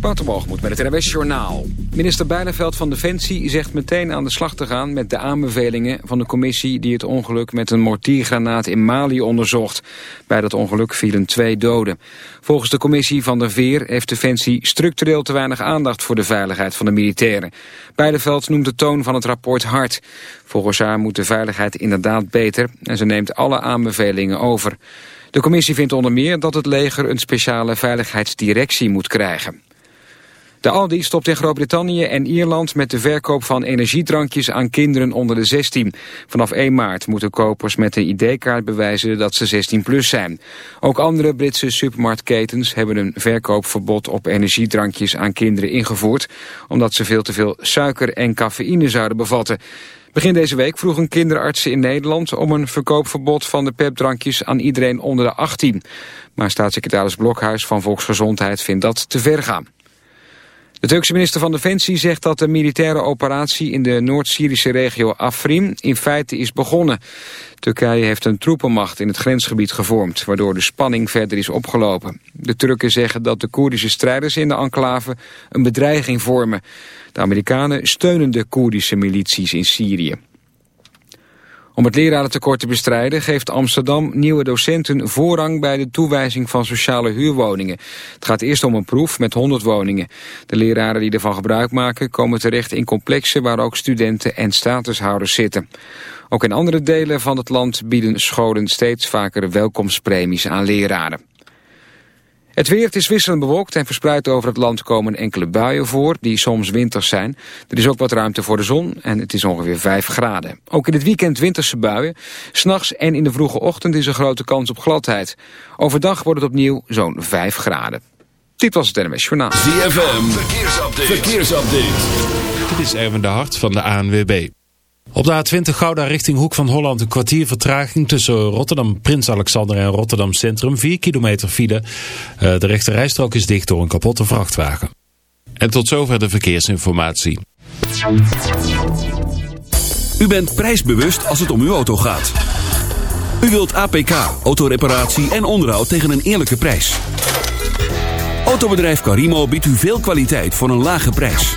Waterbalgemoed met het RWS Journaal. Minister Bijleveld van Defensie zegt meteen aan de slag te gaan... met de aanbevelingen van de commissie die het ongeluk met een mortiergranaat in Mali onderzocht. Bij dat ongeluk vielen twee doden. Volgens de commissie van de Veer heeft Defensie structureel te weinig aandacht... voor de veiligheid van de militairen. Bijleveld noemt de toon van het rapport hard. Volgens haar moet de veiligheid inderdaad beter... en ze neemt alle aanbevelingen over. De commissie vindt onder meer dat het leger een speciale veiligheidsdirectie moet krijgen. De Aldi stopt in Groot-Brittannië en Ierland met de verkoop van energiedrankjes aan kinderen onder de 16. Vanaf 1 maart moeten kopers met een ID-kaart bewijzen dat ze 16 plus zijn. Ook andere Britse supermarktketens hebben een verkoopverbod op energiedrankjes aan kinderen ingevoerd, omdat ze veel te veel suiker en cafeïne zouden bevatten. Begin deze week vroegen kinderartsen in Nederland om een verkoopverbod van de pepdrankjes aan iedereen onder de 18. Maar staatssecretaris Blokhuis van Volksgezondheid vindt dat te ver gaan. De Turkse minister van Defensie zegt dat de militaire operatie in de Noord-Syrische regio Afrin in feite is begonnen. Turkije heeft een troepenmacht in het grensgebied gevormd, waardoor de spanning verder is opgelopen. De Turken zeggen dat de Koerdische strijders in de enclave een bedreiging vormen. De Amerikanen steunen de Koerdische milities in Syrië. Om het lerarentekort te bestrijden geeft Amsterdam nieuwe docenten voorrang bij de toewijzing van sociale huurwoningen. Het gaat eerst om een proef met 100 woningen. De leraren die ervan gebruik maken komen terecht in complexen waar ook studenten en statushouders zitten. Ook in andere delen van het land bieden scholen steeds vaker welkomstpremies aan leraren. Het weer, het is wisselend bewolkt en verspreid over het land komen enkele buien voor, die soms winters zijn. Er is ook wat ruimte voor de zon en het is ongeveer 5 graden. Ook in het weekend winterse buien. S'nachts en in de vroege ochtend is er grote kans op gladheid. Overdag wordt het opnieuw zo'n 5 graden. Dit was het NMS Journaal. ZFM, verkeersupdate. verkeersupdate. Dit is Erwin de Hart van de ANWB. Op de A20 Gouda richting Hoek van Holland een kwartier vertraging tussen Rotterdam Prins Alexander en Rotterdam Centrum. 4 kilometer file. Eh, de rechte rijstrook is dicht door een kapotte vrachtwagen. En tot zover de verkeersinformatie. U bent prijsbewust als het om uw auto gaat. U wilt APK, autoreparatie en onderhoud tegen een eerlijke prijs. Autobedrijf Carimo biedt u veel kwaliteit voor een lage prijs.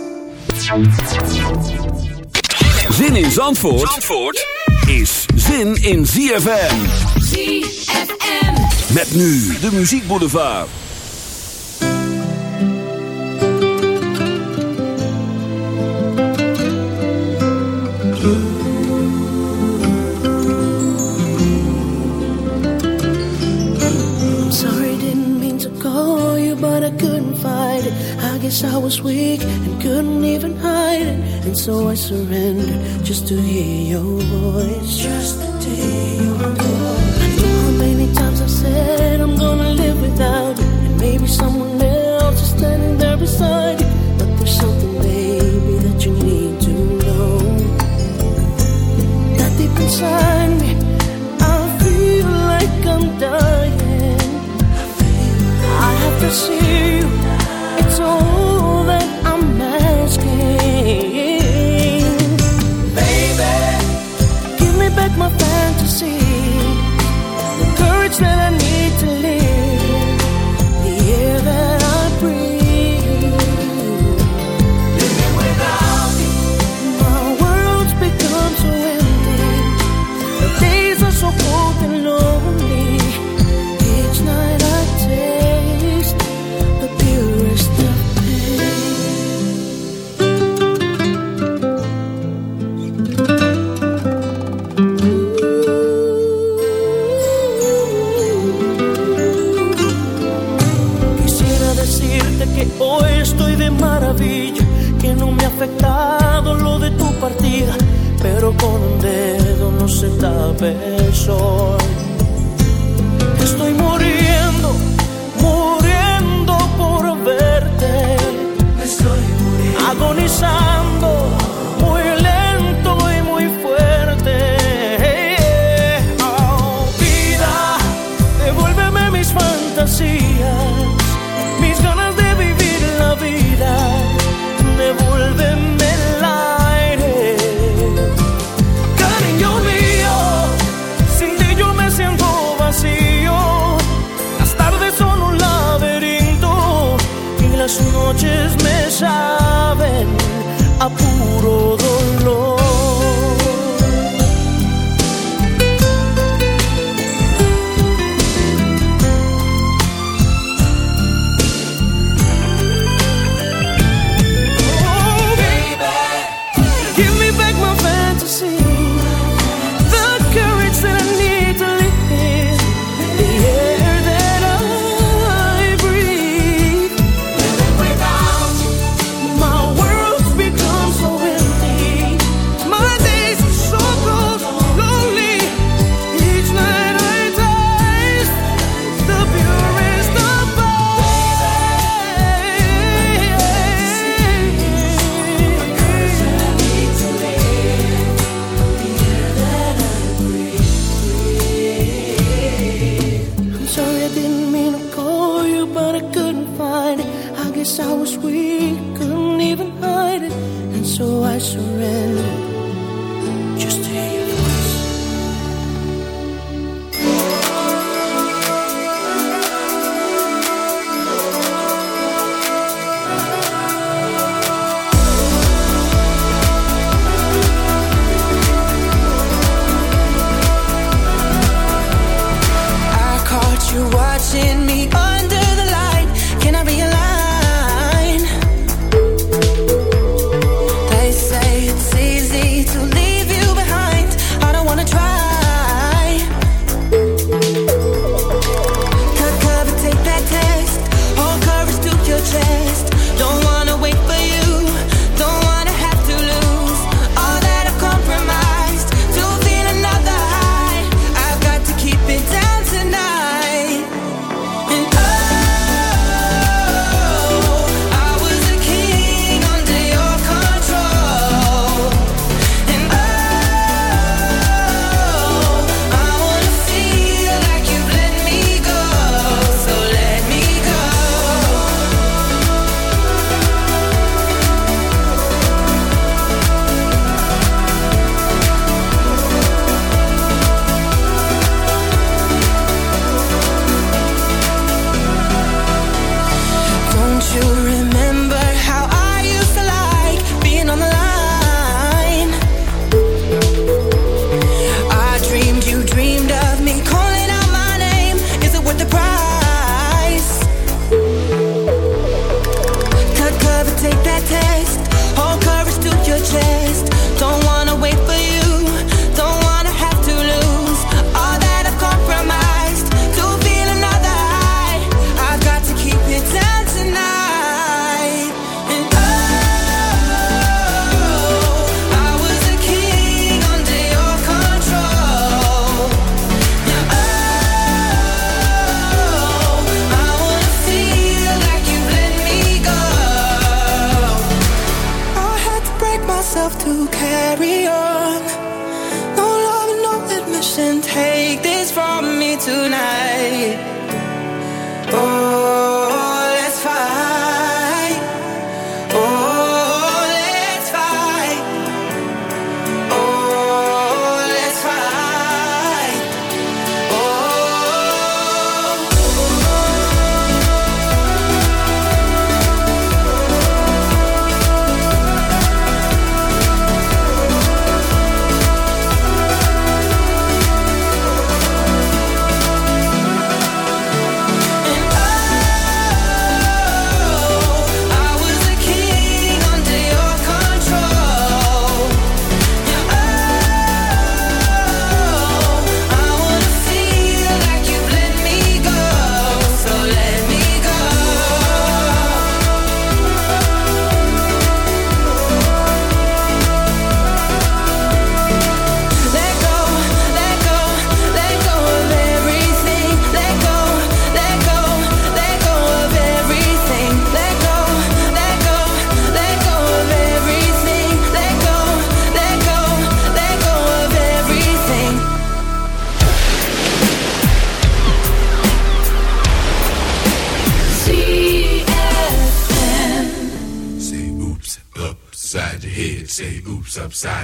Zin in Zandvoort, Zandvoort is zin in ZFM. ZFM. Met nu de Muziek Boulevard. I'm sorry, didn't mean to call you, but I couldn't fight it. I guess I was weak and couldn't even hide it. And so I surrendered just to hear your voice. Just to hear your voice. I know how many times I've said I'm gonna live without you. And maybe someone else is standing there beside you. But there's something, baby, that you need to know. That deep inside me, I feel like I'm dying. I have to see shore.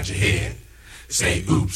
Your head. Say oops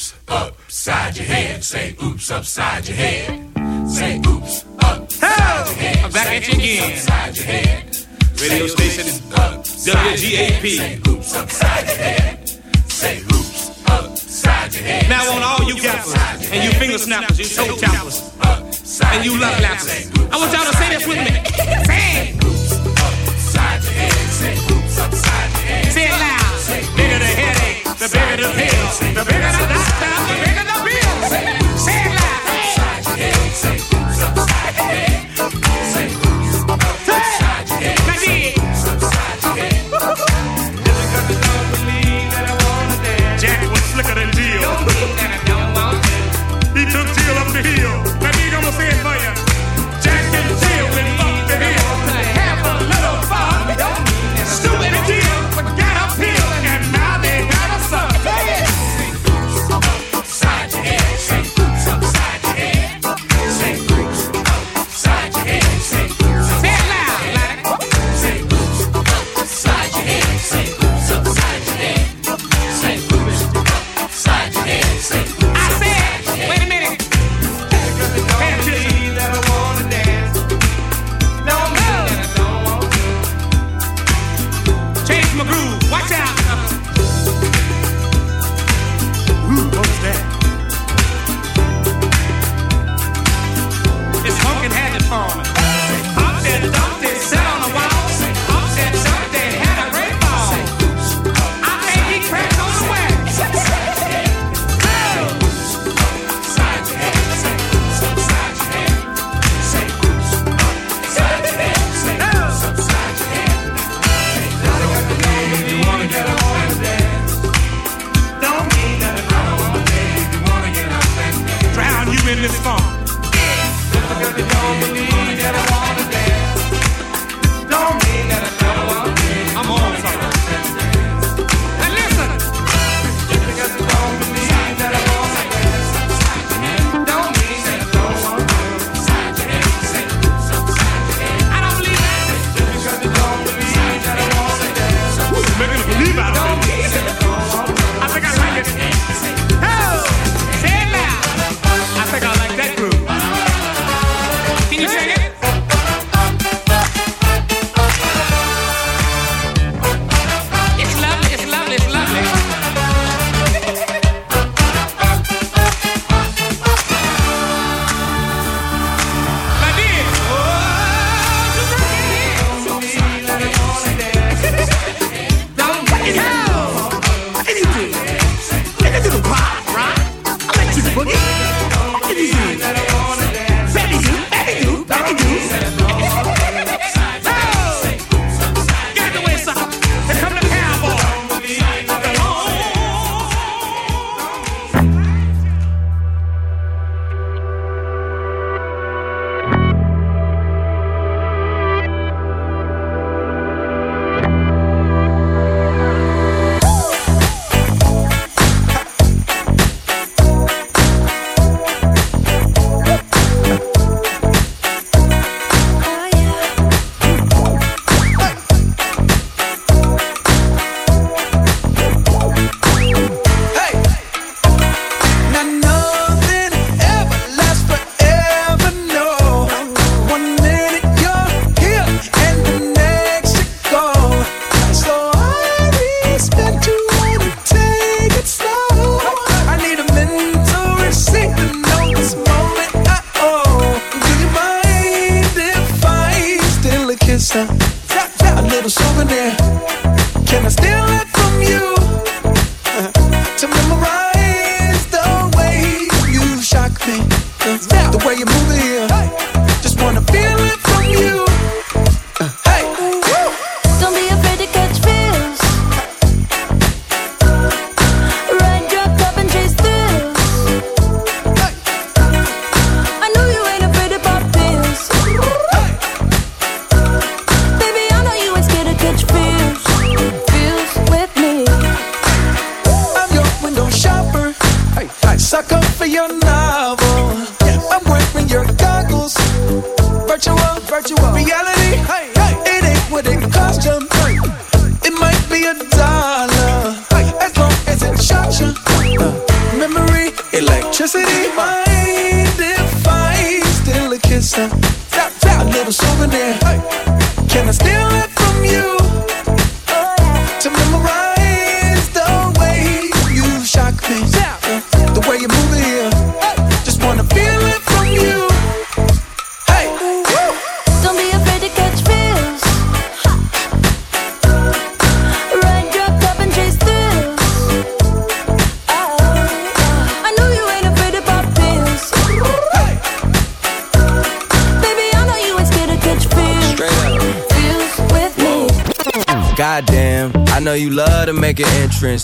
friends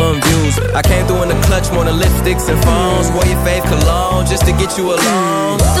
views. I came through in the clutch more than lipsticks and phones. Wore your fave cologne just to get you alone.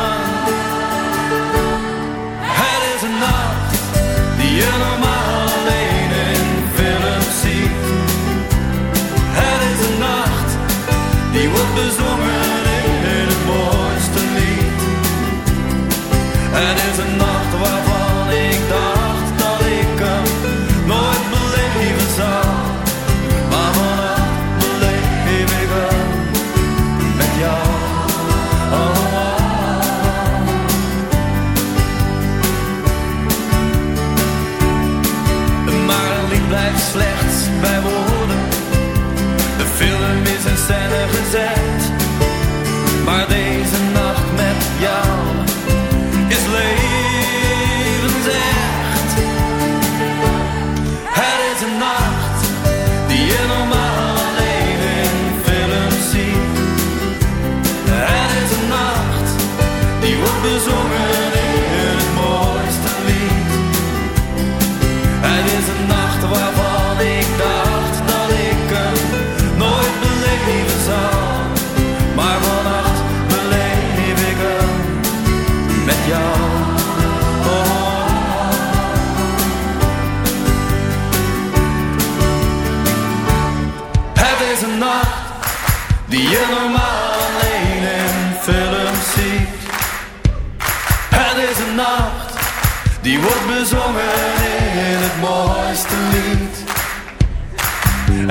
Je normaal alleen in films ziet. Het is een nacht die wordt bezongen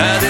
Het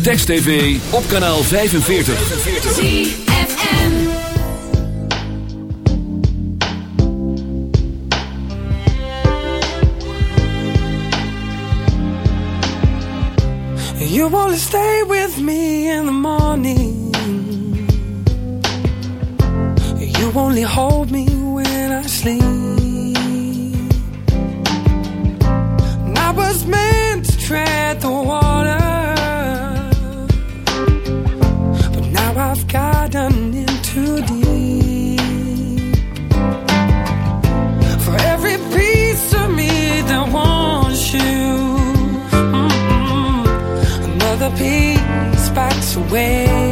Text TV op kanaal 45. ZFM. You only stay with me in the morning. You only hold me when I sleep. And I was meant to tread the water. Wait.